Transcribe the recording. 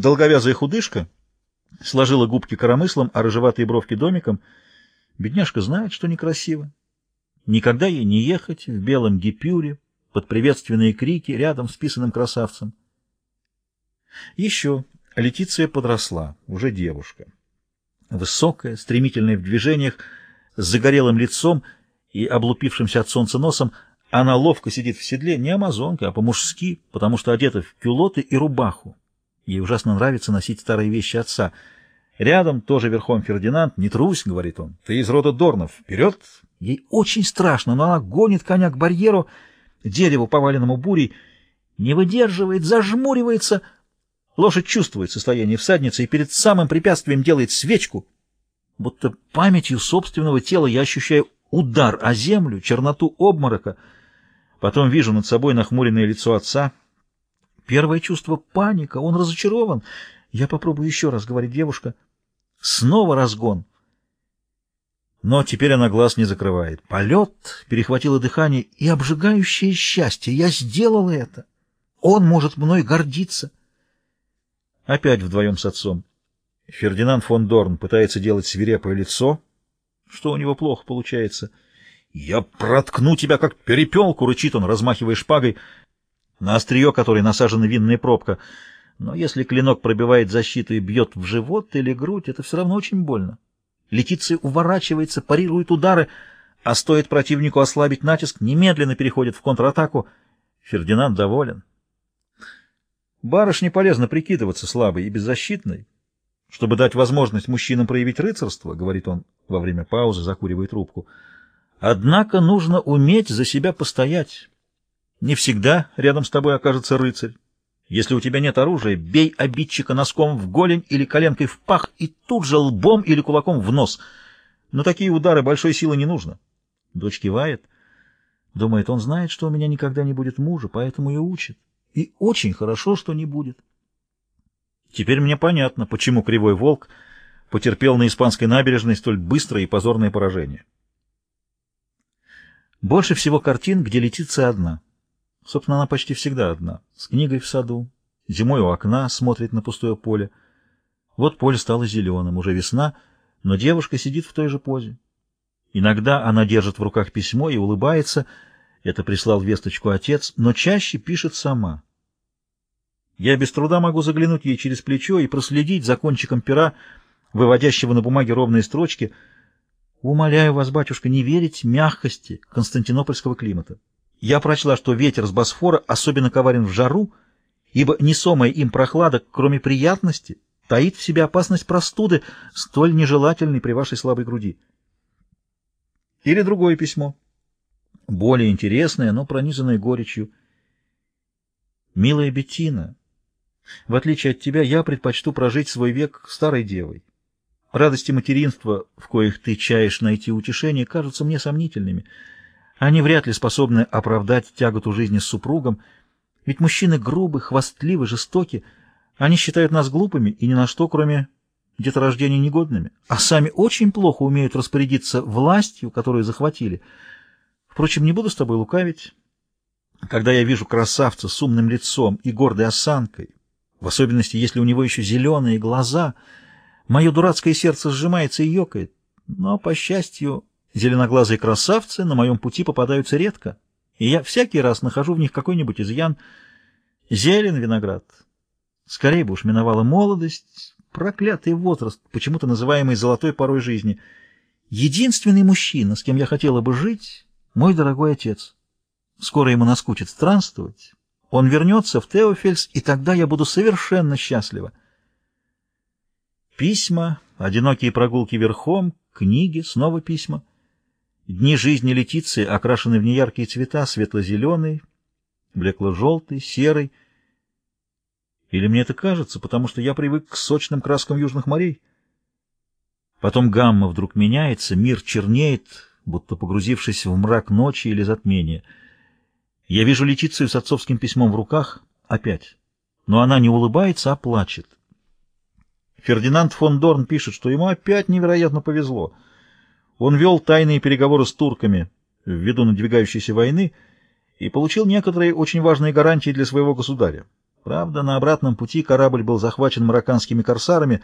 Долговязая худышка сложила губки коромыслом, а рыжеватые бровки домиком. Бедняжка знает, что некрасиво. Никогда ей не ехать в белом гипюре под приветственные крики рядом с писаным красавцем. Еще Летиция подросла, уже девушка. Высокая, стремительная в движениях, с загорелым лицом и облупившимся от солнца носом, она ловко сидит в седле, не амазонка, а по-мужски, потому что одета в кюлоты и рубаху. Ей ужасно нравится носить старые вещи отца. Рядом тоже верхом Фердинанд. «Не трусь», — говорит он, — «ты из рода Дорнов. Вперед!» Ей очень страшно, но она гонит коня к барьеру, дереву, поваленному бурей, не выдерживает, зажмуривается. Лошадь чувствует состояние всадницы и перед самым препятствием делает свечку. Будто памятью собственного тела я ощущаю удар о землю, черноту обморока. Потом вижу над собой нахмуренное лицо отца. Первое чувство — паника, он разочарован. Я попробую еще раз, — говорит девушка. Снова разгон. Но теперь она глаз не закрывает. Полет, перехватило дыхание и обжигающее счастье. Я сделала это. Он может мной гордиться. Опять вдвоем с отцом. Фердинанд фон Дорн пытается делать свирепое лицо, что у него плохо получается. «Я проткну тебя, как перепелку!» — рычит он, размахивая шпагой, на острие которой насажена винная пробка. Но если клинок пробивает защиту и бьет в живот или грудь, это все равно очень больно. Летиция уворачивается, парирует удары, а стоит противнику ослабить натиск, немедленно переходит в контратаку. Фердинанд доволен. Барышне полезно прикидываться слабой и беззащитной, чтобы дать возможность мужчинам проявить рыцарство, — говорит он во время паузы, закуривая трубку. Однако нужно уметь за себя постоять. Не всегда рядом с тобой окажется рыцарь. Если у тебя нет оружия, бей обидчика носком в голень или коленкой в пах и тут же лбом или кулаком в нос. Но такие удары большой силы не нужно. Дочь кивает. Думает, он знает, что у меня никогда не будет мужа, поэтому и учит. И очень хорошо, что не будет. Теперь мне понятно, почему Кривой Волк потерпел на испанской набережной столь быстрое и позорное поражение. Больше всего картин, где Летиция одна — Собственно, она почти всегда одна, с книгой в саду, зимой у окна смотрит на пустое поле. Вот поле стало зеленым, уже весна, но девушка сидит в той же позе. Иногда она держит в руках письмо и улыбается, это прислал весточку отец, но чаще пишет сама. Я без труда могу заглянуть ей через плечо и проследить за кончиком пера, выводящего на бумаге ровные строчки. Умоляю вас, батюшка, не верить мягкости константинопольского климата. Я прочла, что ветер с Босфора особенно коварен в жару, ибо несомая им прохлада, кроме приятности, таит в себе опасность простуды, столь нежелательной при вашей слабой груди. Или другое письмо, более интересное, но пронизанное горечью. «Милая Беттина, в отличие от тебя, я предпочту прожить свой век старой девой. Радости материнства, в коих ты чаешь найти утешение, кажутся мне сомнительными». Они вряд ли способны оправдать тяготу жизни с супругом, ведь мужчины грубы, хвастливы, жестоки. Они считают нас глупыми и ни на что, кроме деторождения, негодными, а сами очень плохо умеют распорядиться властью, которую захватили. Впрочем, не буду с тобой лукавить. Когда я вижу красавца с умным лицом и гордой осанкой, в особенности, если у него еще зеленые глаза, мое дурацкое сердце сжимается и ёкает. Но, по счастью, Зеленоглазые красавцы на моем пути попадаются редко, и я всякий раз нахожу в них какой-нибудь изъян. Зелен виноград. Скорее бы уж миновала молодость, проклятый возраст, почему-то называемый золотой порой жизни. Единственный мужчина, с кем я хотела бы жить, мой дорогой отец. Скоро ему наскучит странствовать. Он вернется в Теофельс, и тогда я буду совершенно счастлива. Письма, одинокие прогулки верхом, книги, снова письма — Дни жизни Летиции окрашены в неяркие цвета, светло-зеленый, блекло-желтый, серый. Или мне это кажется, потому что я привык к сочным краскам южных морей? Потом гамма вдруг меняется, мир чернеет, будто погрузившись в мрак ночи или затмения. Я вижу Летицию с отцовским письмом в руках опять, но она не улыбается, а плачет. Фердинанд фон Дорн пишет, что ему опять невероятно повезло — он вел тайные переговоры с турками ввиду надвигающейся войны и получил некоторые очень важные гарантии для своего государя. Правда, на обратном пути корабль был захвачен марокканскими корсарами,